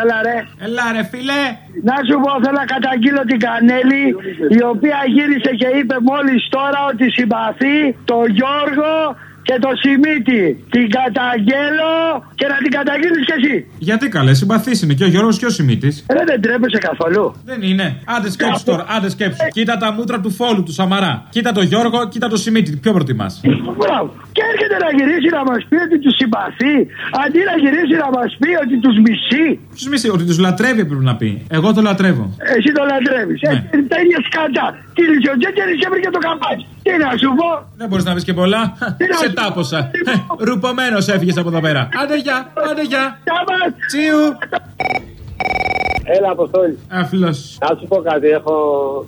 Έλα ρε. Έλα ρε φίλε. Να σου πω, θέλω να καταγγείλω την Κανέλη, η οποία γύρισε και είπε μόλις τώρα ότι συμπαθεί το Γιώργο και το Σιμίτι. Την καταγγέλω και να την καταγγείλεις κι εσύ. Γιατί καλέ, συμπαθή είναι και ο Γιώργος και ο Σιμίτης. Ρε, δεν τρέπεσαι καθόλου. Δεν είναι. Άντε σκέψου τώρα, άντε σκέψου. Κοίτα τα μούτρα του φόλου του Σαμαρά. Κοίτα το Γιώργο, κοίτα το Σιμίτι. Ποιο προτιμάς. Μπράβο. Και έρχεται να γυρίσει να μας πει ότι τους συμπαθεί, αντί να γυρίσει να μας πει ότι τους μισεί. Τους μισεί, ότι τους λατρεύει πρέπει να πει. Εγώ το λατρεύω. Εσύ το λατρεύεις. Ναι. Ε, τα ίδια σκατά. Τι λιζιοτζέκερη και βρήκε το καμπάκι. Τι να σου πω; Δεν μπορείς να πεις και πολλά. Τι να Σε σου- τάποσα. Τι να- Ρουπωμένο έφυγες από εδώ πέρα. Άντε γεια, άντε γεια. Τα μας. Τσιου. Έλα, Αποστόλη. Αφιλό. Να σου πω κάτι. Έχω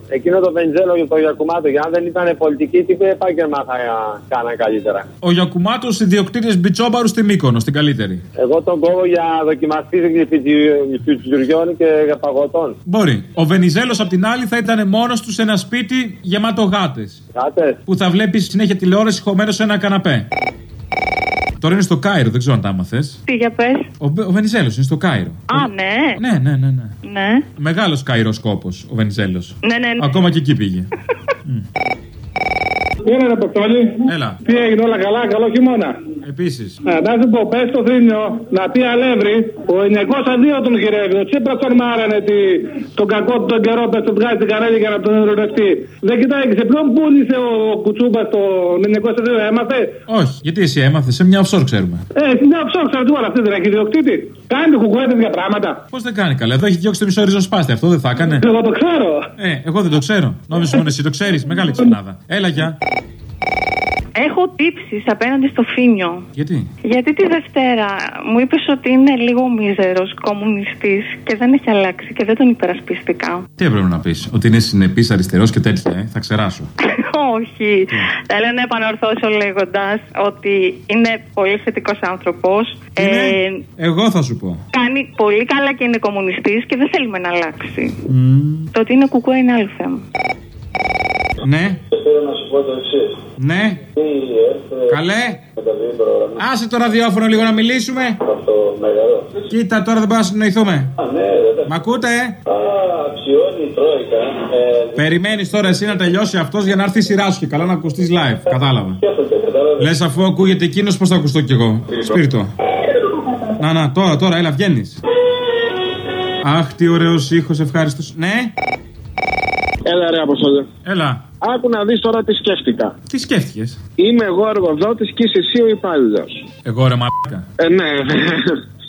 εκείνο το Βενζέλο για το Γιακουμάτο. Για αν δεν ήταν πολιτική, τι επάγγελμα θα κάναν καλύτερα. Ο Γιακουμάτος ιδιοκτήτης Μπιτσόμπαρου στη Μύκονο, στην καλύτερη. Εγώ τον κόβω για δοκιμαστή φιτζουριών και για παγωτών. Μπορεί. Ο Βενιζέλος απ' την άλλη θα ήταν μόνος τους σε ένα σπίτι γεμάτο γάτες. Κάτε. Που θα βλέπει συνέχεια τηλεόραση χωμένος σε ένα καναπέ. Τώρα είναι στο Κάιρο, δεν ξέρω αν τα άμαθες. Τι για πες. Ο, ο Βενιζέλος είναι στο Κάιρο. Α, ναι. Ναι, ναι, ναι. ναι. Ναι. Μεγάλος Καϊροσκόπο ο Βενιζέλος. Ναι, ναι, ναι. Ακόμα και εκεί πήγε. Έλα ρε Παπτόλη. Έλα. Τι έγινε όλα καλά, καλό χειμώνα. Επίσης. Να, να σου πω, πες στο Θρήνιο να πει αλεύρι, ο 902 τον γυρεύει. Ο Τσίπρα τον μάρανε τη, τον κακό του τον καιρό, πε τον βγάζει την καρέλη για να τον ερωτευτεί. Δεν κοιτάει, σε ποιον πούλησε ο Κουτσούμπα τον 902, έμαθε; Όχι, γιατί εσύ έμαθε σε μια offshore ξέρουμε. Ε, στην ψάξω, ξέρω τι όλα αυτή δεν έχει ιδιοκτήτη. Κάνει το κουκουέ τέτοια πράγματα. Πώς δεν κάνει καλά, εδώ έχει διώξει το μισό ριζοσπάστη, αυτό δεν θα έκανε. Εγώ το ξέρω. Ε, εγώ δεν το ξέρω. Νόμιζα μόνο εσύ το ξέρεις. Μεγάλη ξυπνάδα. Έλα, γεια. Έχω τύψεις απέναντι στο Φίνιο. Γιατί; Γιατί τη Δευτέρα μου είπες ότι είναι λίγο μίζερος κομμουνιστής και δεν έχει αλλάξει και δεν τον υπερασπιστικά. Τι έπρεπε να πεις, Ότι είναι συνεπής αριστερός και τέτοια, ε, θα ξεράσω. Όχι. Θέλω να επανορθώσω λέγοντας ότι είναι πολύ θετικός άνθρωπος. Είναι; Εγώ θα σου πω. κάνει πολύ καλά και είναι κομμουνιστής και δεν θέλουμε να αλλάξει. Το ότι είναι κουκουέ είναι άλλο θέμα. Ναι. Θέλω να σου πω το εξής. Ναι. Καλέ. Μεταβεί πρόγραμμα Άσε το ραδιόφωνο λίγο να μιλήσουμε. αυτό μεγάλο. Κοίτα, τώρα δεν μπορούμε να συνοηθούμε. Α, ναι, βέβαια. Μ' ακούτε, ε; Α, ψιώνει η Τρόικα. Ε, Περιμένεις τώρα εσύ να τελειώσει αυτός για να έρθει η σειρά σου και καλά να ακουστείς live. Κατάλαβα. σκέφτεται, κατάλαβε. Λες αφού ακούγεται εκείνος, πώς θα ακουστώ κι εγώ; Σπίρτο. Να, να, τώρα, τώρα, έλα, βγαίνεις. Αχ, τι ωραίος ήχος, ευχάριστο. Ναι, Έλα ρε Αποστόλη. έλα. Άκου να δεις τώρα τι σκέφτηκα. Τι σκέφτηκες; Είμαι εγώ εργοδότη και είσαι εσύ ο υπάλληλος. Εγώ ρε μαλάκα. Ε, ναι.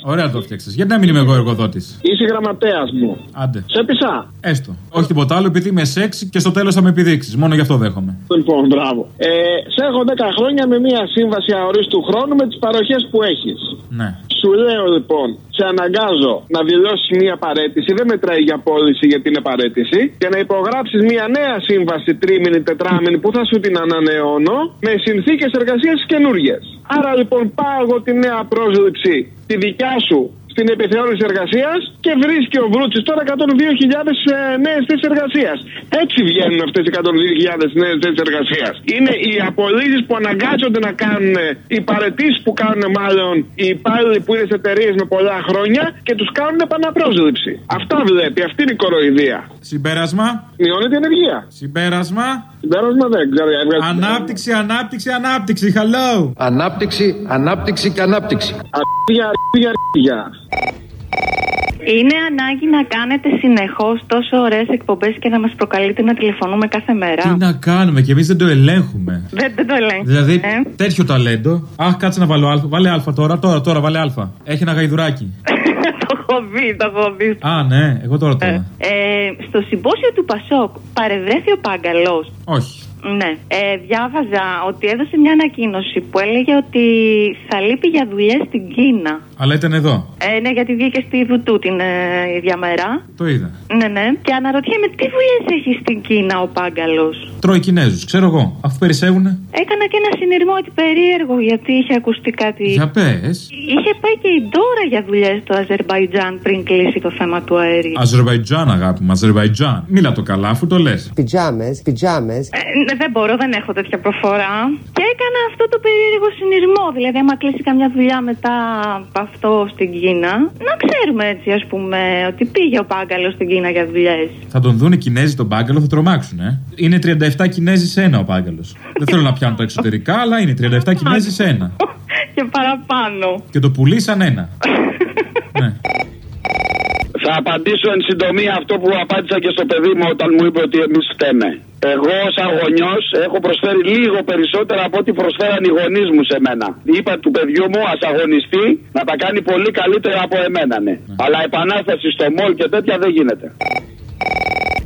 Ωραία το φτιάξες. Γιατί να μην είμαι εγώ εργοδότης; Είσαι γραμματέας μου. Άντε. Σε πεισά. Έστω. Όχι τίποτα άλλο, επειδή είμαι σεξ και στο τέλος θα με επιδείξεις. Μόνο γι' αυτό δέχομαι. Λοιπόν, μπράβο. Ε, σε έχω 10 χρόνια με μία σύμβαση αορίστου χρόνου με τις παροχές που έχεις. Ναι. Σου λέω λοιπόν, σε αναγκάζω να δηλώσει μία παρέτηση, δεν μετράει για πώληση γιατί είναι παρέτηση, και να υπογράψεις μία νέα σύμβαση τρίμηνη, τετράμηνη που θα σου την ανανεώνω με συνθήκες εργασίας καινούριε. Άρα λοιπόν πάω εγώ τη νέα πρόσληψη, τη δικιά σου, στην επιθεώρηση εργασίας και βρίσκει ο Βρούτσης τώρα 102.000 νέες θέσεις εργασίας. Έτσι βγαίνουν αυτές οι 102.000 νέες θέσεις εργασίας. Είναι οι απολύσεις που αναγκάζονται να κάνουν, οι παρετήσεις που κάνουν μάλλον οι υπάλληλοι που είναι σε εταιρείες με πολλά χρόνια και τους κάνουν επαναπρόσληψη. Αυτά βλέπει, αυτή είναι η κοροϊδία. Συμπέρασμα; Μειώνεται η ενεργεία. Συμπέρασμα; Συμπέρασμα δεν ξέρω. έβγαλε- Ανάπτυξη, ανάπτυξη, ανάπτυξη. Hello. Ανάπτυξη, ανάπτυξη και ανάπτυξη. Αρχίδια, αρχίδια, αρχίδια. Είναι ανάγκη να κάνετε συνεχώς τόσο ωραίες εκπομπές και να μας προκαλείτε να τηλεφωνούμε κάθε μέρα; Τι να κάνουμε και εμείς δεν το ελέγχουμε. Δεν, δεν το ελέγχω. Δηλαδή, Ε. τέτοιο ταλέντο. Αχ, κάτσε να βάλω Α. Βάλε Α τώρα, τώρα, τώρα, βάλε Α. Έχει ένα γαϊδουράκι. το έχω δει, το έχω δει. Α, ναι, εγώ τώρα τώρα. Ε, στο συμπόσιο του Πασόκ παρευρέθη ο Πάγκαλος. Όχι. Ναι. Ε, διάβαζα ότι έδωσε μια ανακοίνωση που έλεγε ότι θα λείπει για δουλειές στην Κίνα. Αλλά ήταν εδώ. Ε, ναι, γιατί βγήκε στη Βουτού την ε, ίδια μέρα. Το είδα. Ναι, ναι. Και αναρωτιέμαι τι δουλειέ έχει στην Κίνα ο Πάγκαλος; Τρώει Κινέζους, ξέρω εγώ. Αφού περισσεύουνε. Έκανα και ένα συνειρμό ότι περίεργο γιατί είχε ακουστεί κάτι. Για πες. Είχε πάει και η Ντόρα για δουλειές στο Αζερβαϊτζάν πριν κλείσει το θέμα του αερίου. Αζερβαϊτζάν, αγάπη μου, Αζερβαϊτζάν. Μίλα το καλά, αφού το λες. Πιτζάμες, πιτζάμες. Ε, ναι, δεν μπορώ, δεν έχω τέτοια προφορά. Και έκανα αυτό το περίεργο συνειρμό. Δηλαδή, άμα κλείσει καμιά δουλειά μετά από αυτό στην Κίνα, να ξέρουμε έτσι, ας πούμε, ότι πήγε ο Πάγκαλος στην Κίνα για δουλειές. Θα τον δουν οι Κινέζοι τον Πάγκαλο, θα τρομάξουν, ε. Είναι 37 Κινέζοι σε ένα ο Πάγκαλος. Δεν θέλω να πιάνω τα εξωτερικά, αλλά είναι 37 Κινέζοι σε ένα. και παραπάνω. Και το πουλί σαν ένα. ναι. Θα απαντήσω εν συντομία αυτό που απάντησα και στο παιδί μου όταν μου είπε ότι εμείς φταίμε. Εγώ ως γονιός έχω προσφέρει λίγο περισσότερα από ό,τι προσφέραν οι γονείς μου σε μένα. Είπα του παιδιού μου, ας αγωνιστεί να τα κάνει πολύ καλύτερα από εμένα, ναι. Αλλά επανάσταση στο μόλ και τέτοια δεν γίνεται.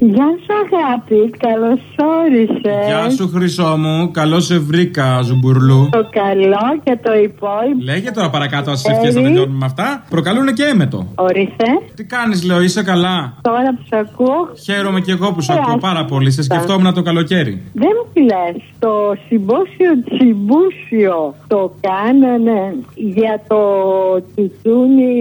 Γεια σου αγάπη, καλώς όρισες. Γεια σου Χρυσό μου, καλώς σε βρήκα Ζουμπουρλού. Το καλό και το υπόλοιπο. Λέγε τώρα παρακάτω, άσ' τις ευχές να τελειώνουμε με αυτά. Προκαλούν και έμετο. Ορίστε, Τι κάνεις λέω, είσαι καλά; τώρα που σε ακούω, Χαίρομαι και εγώ που σε ακούω πάρα πολύ. Σε σκεφτόμουν το καλοκαίρι. δεν μου λες, το συμπόσιο τσιμπούσιο το κάνανε για το τιτούνι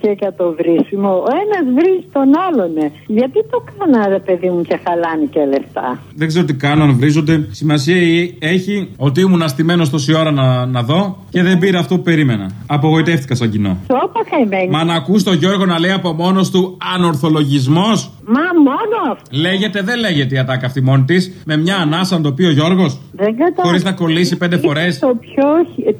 και για το βρίσιμο. Ο ένας βρίζει τον άλλον. Γιατί το κάνανε ρε παιδί μου και χαλάνε και λεφτά. Δεν ξέρω τι κάνω, αν βρίζονται. Σημασία έχει ότι ήμουν αστημένος τόση ώρα να, να δω και δεν πήρα αυτό που περίμενα. Απογοητεύτηκα σαν κοινό. Το είπα καημένη. Μα να ακούς τον Γιώργο να λέει από μόνος του ανορθολογισμός Μα μόνος αυτό. Λέγεται, δεν λέγεται η ατάκα αυτή μόνη της. Με μια ανάσα να το πει ο Γιώργος. Δεν κατάλαβα. Χωρίς να κολλήσει πέντε Είναι φορές. Το πιο,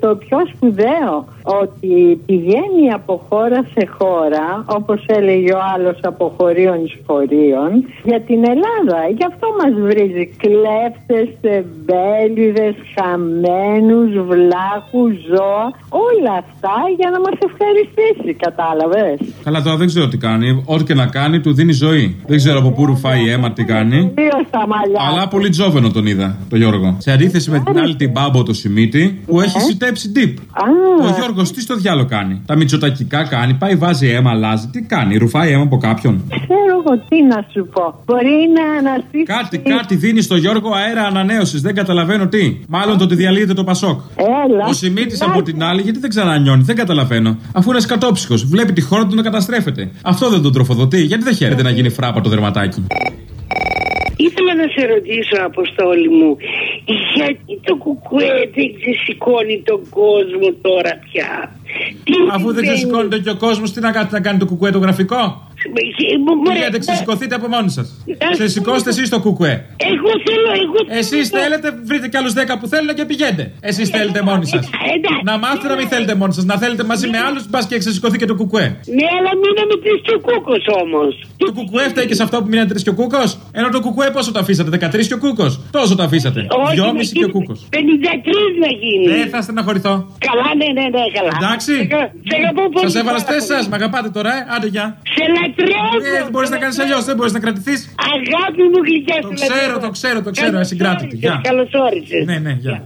το πιο σπουδαίο ότι πηγαίνει από χώρα σε χώρα, όπως έλεγε ο άλλος από χωρίων εις χωρίων, για την Ελλάδα. Γι' αυτό μας βρίζει κλέφτες, τεμπέληδες, χαμένους, βλάχους, ζώα, όλα αυτά για να μας ευχαριστήσει, κατάλαβες. Καλά, τώρα δεν ξέρω τι κάνει. Ό,τι και να κάνει, του δίνει ζωή. Δεν ξέρω από πού ρουφάει αίμα, τι κάνει. Δύο στα μαλλιά. Αλλά πολύ τζόβενο τον είδα, τον Γιώργο. Σε αντίθεση με την άλλη την μπάμπο το Σιμίτη, που έχει σιτέψει τύπ. Α, Ο Γιώργος τι στο διάλογο κάνει. Τα μυτσοτακικά κάνει, πάει βάζει αίμα, αλλάζει. Τι κάνει, ρουφάει αίμα από κάποιον. ξέρω εγώ τι να σου πω. Μπορεί να αναστήσει... Κάτι, κάτι δίνει στο Γιώργο αέρα ανανέωσης. Δεν καταλαβαίνω τι. Μάλλον το ότι διαλύεται το Πασόκ. Έλα. Ο Σιμίτης από την άλλη, γιατί δεν ξανανιώνει, δεν καταλαβαίνω. Αφού είναι σκατόψυχος, βλέπει τη χώρα του να καταστρέφεται. Αυτό δεν τον τροφοδοτεί, γιατί δεν χαίρεται να γίνει φράπα το δερματάκι. Ήθελα να σε ρωτήσω, Αποστόλη μου, γιατί το κουκουέ δεν ξεσηκώνει τον κόσμο τώρα πια; Τι Αφού δεν συμβαίνει; ξεσηκώνεται και ο κόσμος, τι να κάνει, να κάνει το κουκουέ το γραφικό; Ε, μου- μου- Πήγατε, ρε, ξεσηκωθείτε από μόνοι σας. Ε, Ξεσηκώστε εσείς το κουκουέ. Εγώ θέλω, εγώ θέλω. Εσείς θέλετε, βρείτε κι άλλους 10 που θέλουν και πηγαίνετε. Εσείς θέλετε μόνοι σας. εντάξει. Να μάθετε να μην θέλετε μόνοι σας, να θέλετε μαζί με άλλους, μπας και ξεσηκωθεί και το κουκουέ. Ναι, αλλά μείναμε τρει και ο κούκος όμως. Το κουκουέ φταίει και σε αυτό που μείνατε τρεις και ο κούκος; Ενώ το κουκουέ πόσο το αφήσατε, 13 και ο κούκος; Τόσο το αφήσατε. Δυόμιση και ο κούκος. 53 να γίνει. Δεν θα στεναχωρηθώ. Καλά, ναι, ναι, ναι, καλά. Εντάξει. Σε αγαπώ πολύ. Σας έβαλα πάρα στι εσά, πολύ. με αγαπάτε τώρα, ε. Άντε γεια. Σε λατρεύω. Ε, δεν μπορείς να κάνεις αλλιώς, δεν μπορείς να κρατηθείς. Αγάπη μου γλυκιά Το σε ξέρω, λατρεύω. το ξέρω, το ξέρω, Καλώς ασυγκράτητη. όρισες, Γεια. Καλώς όρισες. Ναι, ναι, γεια.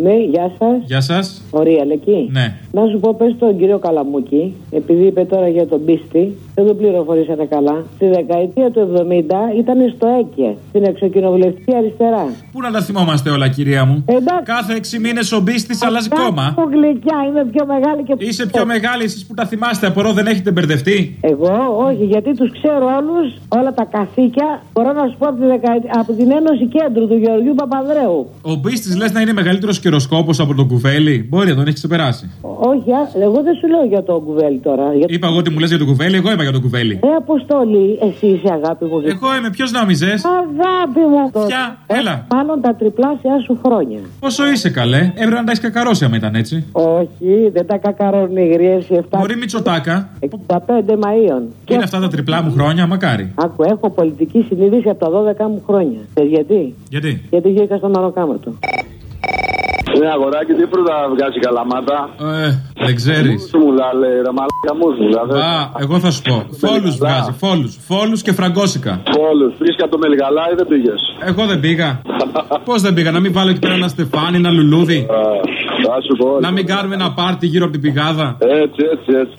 Γεια. Ναι, γεια σας. Γεια σας. Ωραία, Λεκή. Ναι. Να σου πω, πες τον κύριο Καλαμούκη, επειδή είπε τώρα για τον πίστη, δεν τον πληροφορήσατε καλά. Στη δεκαετία του 70 ήταν στο ΕΚΕ, στην εξοκοινοβουλευτική αριστερά. Πού να τα θυμόμαστε όλα, κυρία μου; Εντάξει. Κάθε 6 μήνες ο μπίστη αλλάζει κόμμα. Που γλυκιά, είναι πιο μεγάλη και Είσαι πιο μεγάλη εσείς που τα θυμάστε, απορώ δεν έχετε μπερδευτεί. Εγώ, όχι, γιατί τους ξέρω όλους, όλα τα καθήκια. Μπορώ να σου πω από, τη δεκαετία- από την Ένωση Κέντρου του Γεωργιού Παπανδρέου. Ο μπίστη λες να είναι μεγαλύτερος καιροσκόπο από τον κουβέλι. Μπορεί να τον έχεις ξεπεράσει. Όχι, α, εγώ δεν σου λέω για το κουβέλι τώρα. Για... Είπα εγώ ότι μου λες για τον κουβέλι, εγώ είπα για τον κουβέλι. Ε, Αποστόλη, εσύ είσαι αγάπη μου. Εγώ είμαι, ποιος νόμιζες; Αγάπη μου. Ποια; Ε, Έλα. Μάλλον τα τριπλάσια σου χρόνια. Πόσο είσαι καλέ, έπρεπε να τα έχεις κακαρώσει άμα ήταν έτσι. Όχι, δεν τα κακαρώνει οι γριές οι 7. Μπορεί Μητσοτάκα. 65 Μαΐων. Είναι αυτά τα τριπλά μου χρόνια, μακάρι. Άκου, έχω πολιτική συνείδηση από τα 12 μου χρόνια. Ξέρεις γιατί; Γιατί; Γιατί βγήκα στο μαροκάματο. Ναι, αγοράκι, τι φρούτα βγάζει καλαμάτα. Ε, δεν ξέρεις. Σου μου λέει, ρε μαλάκα μου σου λέει. Α, εγώ θα σου πω. Φόλους βγάζει, φόλους. Φόλους και φραγκόσικα. Πόλους, βρίσκα το Μελγαλά ή δεν πήγες; Εγώ δεν πήγα. Πώς δεν πήγα, να μην βάλω εκεί πέρα ένα στεφάνι, ένα λουλούδι. Θα σου πω. Να μην κάνουμε ένα πάρτι γύρω από την πηγάδα. Έτσι, έτσι, έτσι.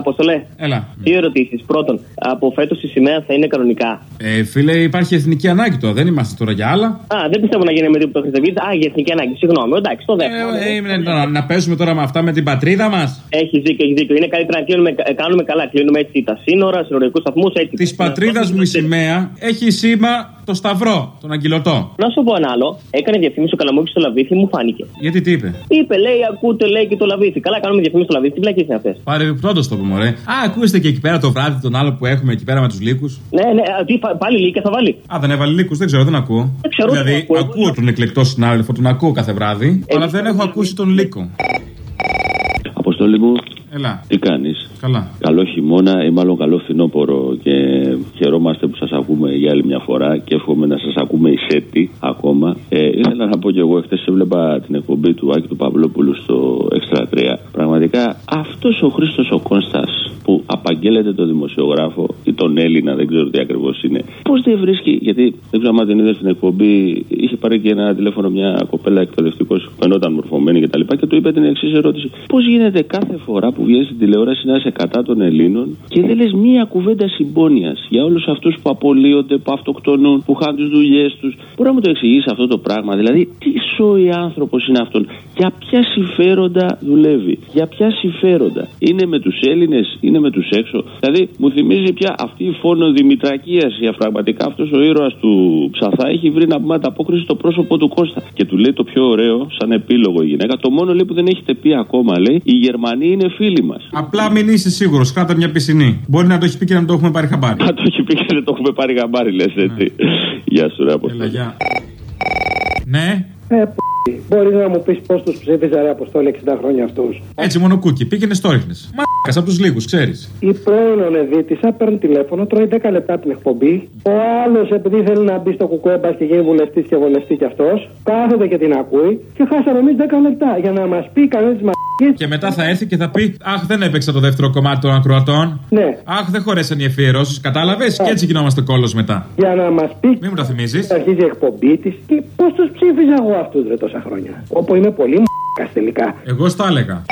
Αποστολέ. Έλα. Δύο ερωτήσεις. Πρώτον, από φέτος η σημαία θα είναι κανονικά; Ε, φίλε, υπάρχει εθνική ανάγκη τώρα. Δεν είμαστε τώρα για άλλα. Α, δεν πιστεύω να γίνει με τίποτα Χρυσαβίδη. Α, για εθνική ανάγκη. Συγγνώμη, εντάξει, το δεύτερο. Ε, ε, να, να παίζουμε τώρα με αυτά με την πατρίδα μας. Έχει δίκιο, έχει δίκιο. Είναι καλύτερα να κλείνουμε, ε, κάνουμε καλά. Κλείνουμε έτσι τα σύνορα, συνοριακούς σταθμούς. Της πατρίδας μου η σημαία έχει σήμα Το σταυρό, τον αγκυλωτό. Να σου πω ένα άλλο. Έκανε διαφήμιση ο Καλαμούκης στο Λαβίθι, μου φάνηκε. Γιατί τι είπε; Είπε, λέει, ακούτε, λέει και το Λαβίθι. Καλά, κάνουμε διαφήμιση στο Λαβίθι. Τι βλακείες είναι αυτές; Παρεμπιπτόντως το πούμε, ωραία. Α, ακούστε και εκεί πέρα το βράδυ τον άλλο που έχουμε εκεί πέρα με τους λύκους. Ναι, ναι, α, τι, πα- πάλι λύκια θα βάλει; Α, δεν έβαλε λύκους, δεν ξέρω, δεν ακούω. Δεν ξέρω, δηλαδή, δεν ακούω. ακούω τον εκλεκτό συνάδελφο, τον ακούω κάθε βράδυ, αλλά δεν έχω ακούσει τον λύκο. Αποστόλη μου, Έλα, τι κάνεις; καλά. Καλό χειμώνα ή μάλλον καλό φθινόπωρο και χαιρόμαστε που σας ακούμε για άλλη μια φορά και εύχομαι να σας ακούμε εισέτη ακόμα. Ε, ήθελα να πω κι εγώ, χθε έβλεπα την εκπομπή του Άκη του Παυλόπουλου στο Extra 3. Πραγματικά αυτός ο Χρήστος ο Κόνστα που απαγγέλλεται τον δημοσιογράφο ή τον Έλληνα, δεν ξέρω τι ακριβώς είναι, πώς δεν βρίσκει, γιατί δεν ξέρω αν την είδες στην εκπομπή, είχε πάρει και ένα τηλέφωνο μια κοπέλα εκπαιδευτικός που φαινόταν μορφωμένη κτλ. Και, και του είπε την εξής ερώτηση: Πώς γίνεται κάθε φορά που βγαίνει στην τηλεόραση να είσαι κατά των Ελλήνων και δεν λες μία κουβέντα συμπόνια για όλους αυτούς που απολύονται, που αυτοκτονούν, που χάνουν τις δουλειές τους; Μπορεί να μου το εξηγήσει αυτό το πράγμα. Δηλαδή, τι σόι άνθρωπος είναι αυτόν, για ποια συμφέροντα δουλεύει, για ποια συμφέροντα. Είναι με τους Έλληνες, είναι με τους έξω. Δηλαδή, μου θυμίζει πια αυτή η φόνο Δημητρακίας. Πραγματικά αυτός ο ήρωας του Ψαθά έχει βρει να πούμε ανταπόκριση στο πρόσωπο του Κώστα. Και του λέει το πιο ωραίο, σαν επίλογο η γυναίκα. Το μόνο λέει που δεν έχετε πει ακόμα, λέει, οι Γερμανοί είναι φίλοι μας. Απλά μην είσαι σίγουρος, κράτα μια πισινή. Μπορεί να το έχεις πει και να το έχουμε πάρει χαμπάρι. Α, το έχει πει και δεν το έχουμε πάρει γαμπάρι, λες έτσι. Γεια σου, ρε Αποστόλη. Έλα, γεια. Ναι, Ε, Μπορεί να μου πεις πώς τους ψήφιζα ρε Αποστόλη 60 χρόνια αυτούς. έτσι μόνο κούκι, πήγαινες στο ρίχνε. Μα από τους λίγους, ξέρεις. Η πρώην Ονεδίτησα παίρνει τηλέφωνο, τρώει 10 λεπτά την εκπομπή. Ο άλλος, επειδή θέλει να μπει στο κουκουέμπα και γίνει βουλευτής και βολευτή κι αυτός, κάθεται και την ακούει και χάσαμε εμείς 10 λεπτά για να μας πει κανένα μα. Και μετά θα έρθει και θα πει Αχ, δεν έπαιξα το δεύτερο κομμάτι των ακροατών. Ναι. Αχ, δεν χωρέσαν οι εφιερώσει, κατάλαβες; Και έτσι γινόμαστε κόλο μετά. Για να μας πει. Μην μου τα θυμίζεις. Αρχίζει η εκπομπή της και πώς τους ψήφιζα εγώ αυτούς ρε τόσα χρόνια. Όπου είμαι πολύ μ***κα τελικά. Εγώ στα έλεγα.